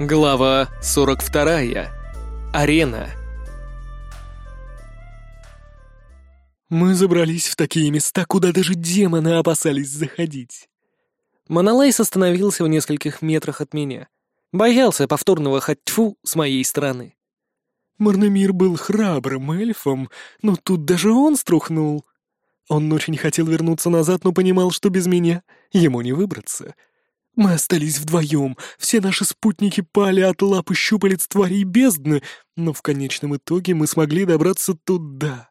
Глава 42. Арена. Мы забрались в такие места, куда даже демоны опасались заходить. Монолайс остановился в нескольких метрах от меня. Боялся повторного хатьфу с моей стороны. Марнемир был храбрым эльфом, но тут даже он струхнул. Он очень хотел вернуться назад, но понимал, что без меня ему не выбраться. Мы остались вдвоем, все наши спутники пали от лапы щупалец тварей бездны, но в конечном итоге мы смогли добраться туда.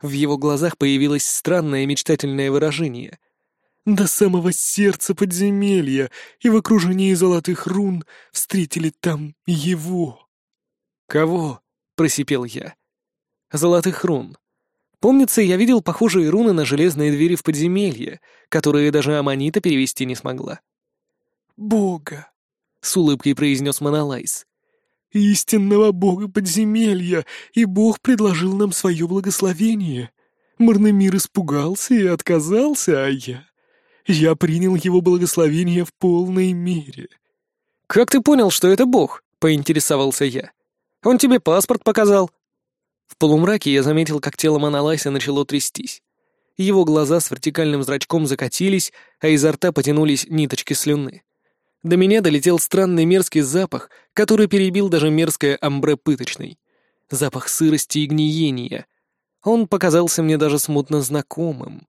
В его глазах появилось странное мечтательное выражение. До самого сердца подземелья, и в окружении золотых рун встретили там его. «Кого?» — просипел я. «Золотых рун. Помнится, я видел похожие руны на железные двери в подземелье, которые даже Аманита перевести не смогла. «Бога!» — с улыбкой произнес Монолайс. «Истинного бога подземелья, и бог предложил нам свое благословение. Марнемир испугался и отказался, а я... Я принял его благословение в полной мере». «Как ты понял, что это бог?» — поинтересовался я. «Он тебе паспорт показал?» В полумраке я заметил, как тело Монолайса начало трястись. Его глаза с вертикальным зрачком закатились, а изо рта потянулись ниточки слюны. До меня долетел странный мерзкий запах, который перебил даже мерзкое амбре пыточной. Запах сырости и гниения. Он показался мне даже смутно знакомым.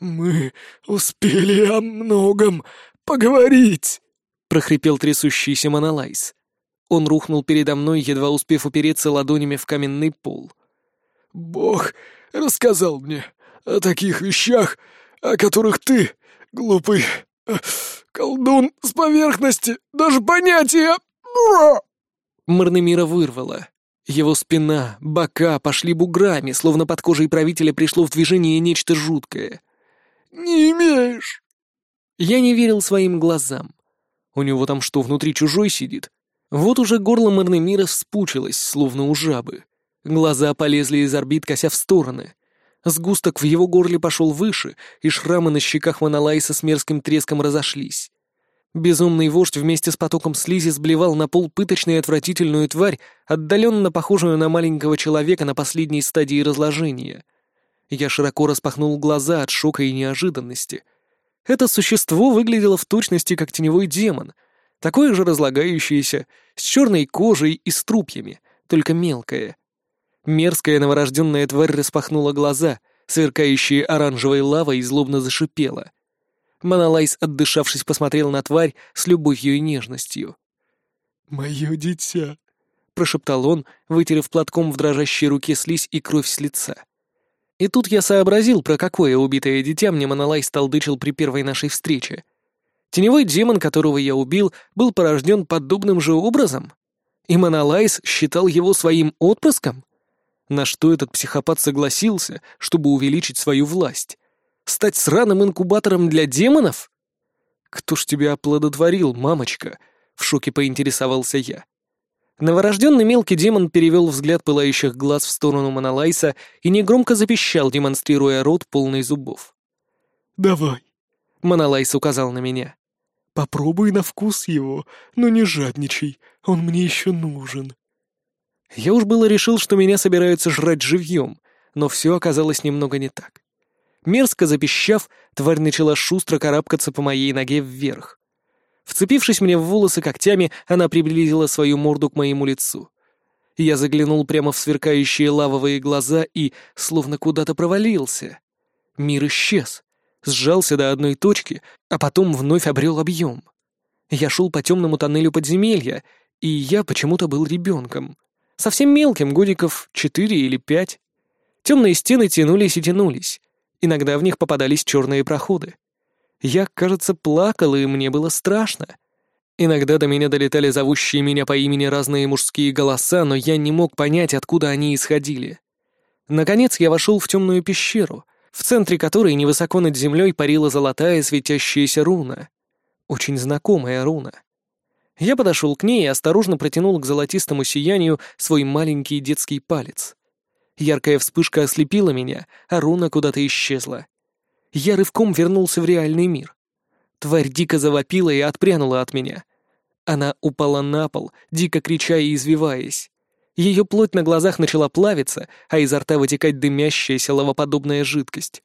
«Мы успели о многом поговорить», — прохрипел трясущийся Монолайс. Он рухнул передо мной, едва успев упереться ладонями в каменный пол. «Бог рассказал мне о таких вещах, о которых ты, глупый колдун с поверхности, даже понятия...» Марнемира вырвало. Его спина, бока пошли буграми, словно под кожей правителя пришло в движение нечто жуткое. «Не имеешь!» Я не верил своим глазам. У него там что, внутри чужой сидит? Вот уже горло Марнемира вспучилось, словно у жабы. Глаза полезли из орбит, кося в стороны. Сгусток в его горле пошел выше, и шрамы на щеках Монолайса с мерзким треском разошлись. Безумный вождь вместе с потоком слизи сблевал на пол пыточную отвратительную тварь, отдаленно похожую на маленького человека на последней стадии разложения. Я широко распахнул глаза от шока и неожиданности. Это существо выглядело в точности как теневой демон — такое же разлагающееся, с черной кожей и струпьями, только мелкое. Мерзкая новорожденная тварь распахнула глаза, сверкающие оранжевой лавой, и злобно зашипела. Монолайс, отдышавшись, посмотрел на тварь с любовью и нежностью. «Мое дитя», — прошептал он, вытерев платком в дрожащей руке слизь и кровь с лица. И тут я сообразил, про какое убитое дитя мне Монолайс толдычил при первой нашей встрече — Теневой демон, которого я убил, был порожден подобным же образом? И Монолайс считал его своим отпрыском? На что этот психопат согласился, чтобы увеличить свою власть? Стать сраным инкубатором для демонов? «Кто ж тебя оплодотворил, мамочка?» — в шоке поинтересовался я. Новорожденный мелкий демон перевел взгляд пылающих глаз в сторону Монолайса и негромко запищал, демонстрируя рот полный зубов. «Давай, Монолайс указал на меня. «Попробуй на вкус его, но не жадничай, он мне еще нужен». Я уж было решил, что меня собираются жрать живьем, но все оказалось немного не так. Мерзко запищав, тварь начала шустро карабкаться по моей ноге вверх. Вцепившись мне в волосы когтями, она приблизила свою морду к моему лицу. Я заглянул прямо в сверкающие лавовые глаза и словно куда-то провалился. Мир исчез сжался до одной точки, а потом вновь обрел объем. Я шел по темному тоннелю подземелья, и я почему-то был ребенком. Совсем мелким, годиков четыре или пять. Темные стены тянулись и тянулись. Иногда в них попадались черные проходы. Я, кажется, плакал, и мне было страшно. Иногда до меня долетали зовущие меня по имени разные мужские голоса, но я не мог понять, откуда они исходили. Наконец я вошел в темную пещеру — в центре которой невысоко над землей парила золотая светящаяся руна. Очень знакомая руна. Я подошел к ней и осторожно протянул к золотистому сиянию свой маленький детский палец. Яркая вспышка ослепила меня, а руна куда-то исчезла. Я рывком вернулся в реальный мир. Тварь дико завопила и отпрянула от меня. Она упала на пол, дико крича и извиваясь. Ее плоть на глазах начала плавиться, а изо рта вытекать дымящаяся лавоподобная жидкость.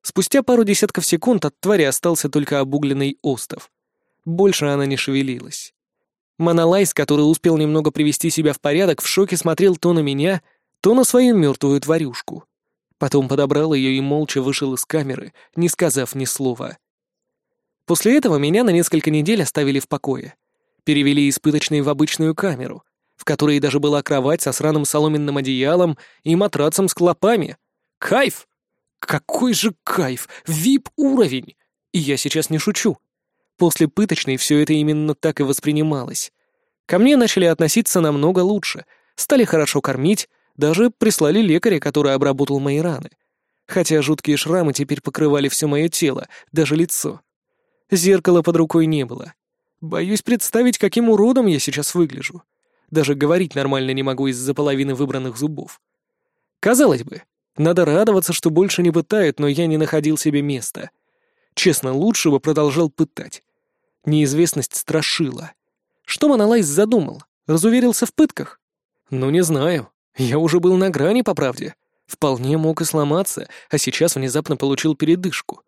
Спустя пару десятков секунд от твари остался только обугленный остов. Больше она не шевелилась. Монолайс, который успел немного привести себя в порядок, в шоке смотрел то на меня, то на свою мертвую тварюшку. Потом подобрал ее и молча вышел из камеры, не сказав ни слова. После этого меня на несколько недель оставили в покое. Перевели испыточной в обычную камеру, в которой даже была кровать со сраным соломенным одеялом и матрацем с клопами. Кайф! Какой же кайф! Вип-уровень! И я сейчас не шучу. После пыточной все это именно так и воспринималось. Ко мне начали относиться намного лучше, стали хорошо кормить, даже прислали лекаря, который обработал мои раны. Хотя жуткие шрамы теперь покрывали все мое тело, даже лицо. Зеркала под рукой не было. Боюсь представить, каким уродом я сейчас выгляжу. Даже говорить нормально не могу из-за половины выбранных зубов. Казалось бы, надо радоваться, что больше не пытают, но я не находил себе места. Честно, лучше бы продолжал пытать. Неизвестность страшила. Что Монолайз задумал? Разуверился в пытках? Ну, не знаю. Я уже был на грани, по правде. Вполне мог и сломаться, а сейчас внезапно получил передышку.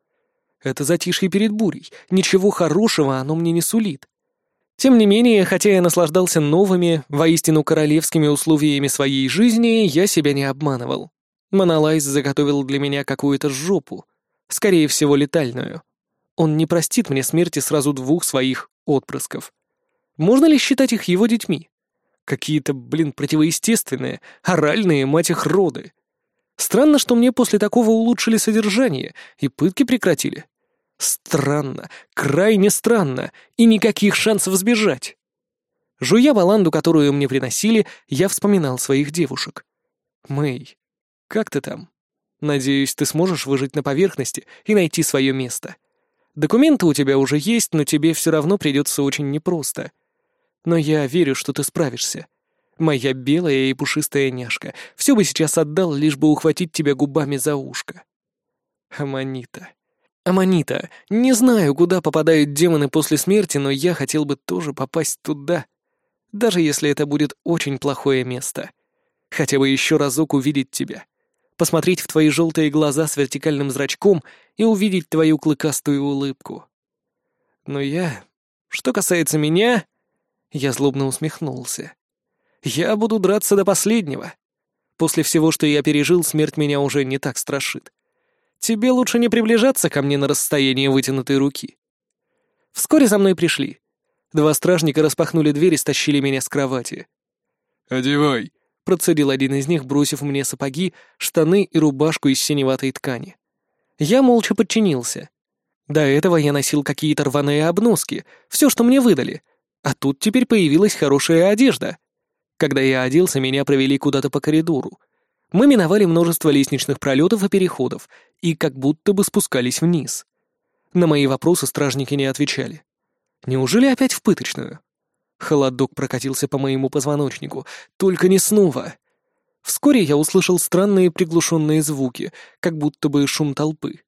Это затишье перед бурей. Ничего хорошего оно мне не сулит. Тем не менее, хотя я наслаждался новыми, воистину королевскими условиями своей жизни, я себя не обманывал. Монолайз заготовил для меня какую-то жопу, скорее всего, летальную. Он не простит мне смерти сразу двух своих отпрысков. Можно ли считать их его детьми? Какие-то, блин, противоестественные, оральные, мать их, роды. Странно, что мне после такого улучшили содержание и пытки прекратили. Странно, крайне странно, и никаких шансов сбежать. Жуя баланду, которую мне приносили, я вспоминал своих девушек. «Мэй, как ты там? Надеюсь, ты сможешь выжить на поверхности и найти свое место. Документы у тебя уже есть, но тебе все равно придется очень непросто. Но я верю, что ты справишься. Моя белая и пушистая няшка. Все бы сейчас отдал, лишь бы ухватить тебя губами за ушко. Аманита. Аманита, не знаю, куда попадают демоны после смерти, но я хотел бы тоже попасть туда. Даже если это будет очень плохое место. Хотя бы еще разок увидеть тебя. Посмотреть в твои желтые глаза с вертикальным зрачком и увидеть твою клыкастую улыбку. Но я... Что касается меня, я злобно усмехнулся. «Я буду драться до последнего. После всего, что я пережил, смерть меня уже не так страшит. Тебе лучше не приближаться ко мне на расстояние вытянутой руки». Вскоре за мной пришли. Два стражника распахнули дверь и стащили меня с кровати. «Одевай», — процедил один из них, бросив мне сапоги, штаны и рубашку из синеватой ткани. Я молча подчинился. До этого я носил какие-то рваные обноски, все, что мне выдали, а тут теперь появилась хорошая одежда. Когда я оделся, меня провели куда-то по коридору. Мы миновали множество лестничных пролетов и переходов, и как будто бы спускались вниз. На мои вопросы стражники не отвечали. Неужели опять в пыточную? Холодок прокатился по моему позвоночнику. Только не снова. Вскоре я услышал странные приглушенные звуки, как будто бы шум толпы.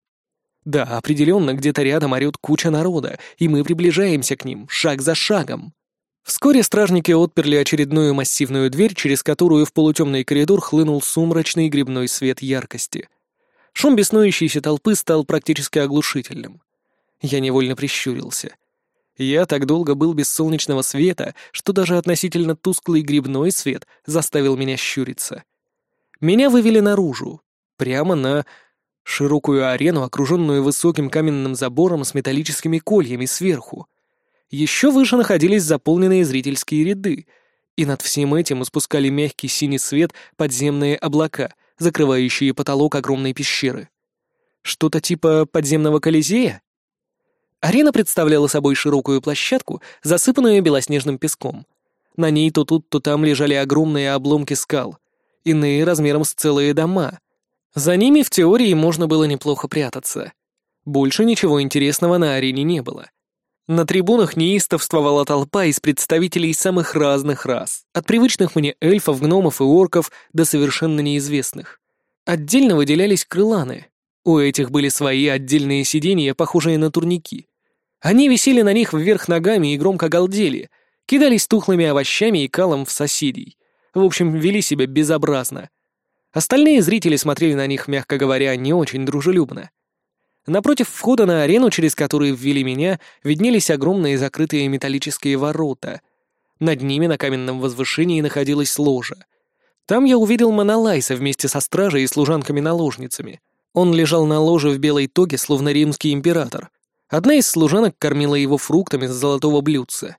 Да, определенно, где-то рядом орёт куча народа, и мы приближаемся к ним, шаг за шагом. Вскоре стражники отперли очередную массивную дверь, через которую в полутемный коридор хлынул сумрачный грибной свет яркости. Шум беснующейся толпы стал практически оглушительным. Я невольно прищурился. Я так долго был без солнечного света, что даже относительно тусклый грибной свет заставил меня щуриться. Меня вывели наружу, прямо на Широкую арену, окруженную высоким каменным забором с металлическими кольями сверху. Еще выше находились заполненные зрительские ряды, и над всем этим испускали мягкий синий свет подземные облака, закрывающие потолок огромной пещеры. Что-то типа подземного колизея? Арена представляла собой широкую площадку, засыпанную белоснежным песком. На ней то тут, то там лежали огромные обломки скал, иные размером с целые дома, за ними в теории можно было неплохо прятаться. Больше ничего интересного на арене не было. На трибунах неистовствовала толпа из представителей самых разных рас, от привычных мне эльфов, гномов и орков до совершенно неизвестных. Отдельно выделялись крыланы. У этих были свои отдельные сиденья, похожие на турники. Они висели на них вверх ногами и громко галдели, Кидались тухлыми овощами и калом в соседей. В общем, вели себя безобразно. Остальные зрители смотрели на них, мягко говоря, не очень дружелюбно. Напротив входа на арену, через который ввели меня, виднелись огромные закрытые металлические ворота. Над ними на каменном возвышении находилась ложа. Там я увидел Монолайса вместе со стражей и служанками-наложницами. Он лежал на ложе в белой тоге, словно римский император. Одна из служанок кормила его фруктами с золотого блюдца.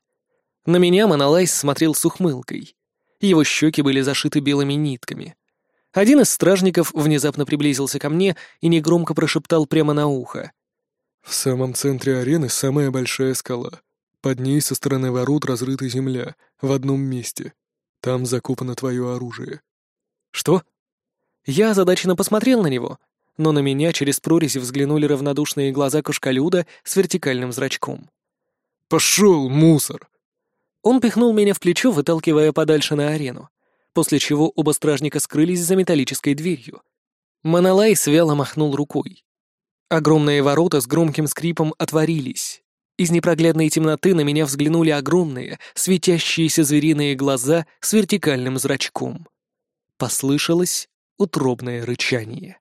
На меня Монолайс смотрел с ухмылкой. Его щеки были зашиты белыми нитками. Один из стражников внезапно приблизился ко мне и негромко прошептал прямо на ухо. «В самом центре арены самая большая скала. Под ней со стороны ворот разрыта земля, в одном месте. Там закопано твое оружие». «Что?» Я озадаченно посмотрел на него, но на меня через прорези взглянули равнодушные глаза кошколюда с вертикальным зрачком. «Пошел, мусор!» Он пихнул меня в плечо, выталкивая подальше на арену после чего оба стражника скрылись за металлической дверью. Монолай свяло махнул рукой. Огромные ворота с громким скрипом отворились. Из непроглядной темноты на меня взглянули огромные, светящиеся звериные глаза с вертикальным зрачком. Послышалось утробное рычание.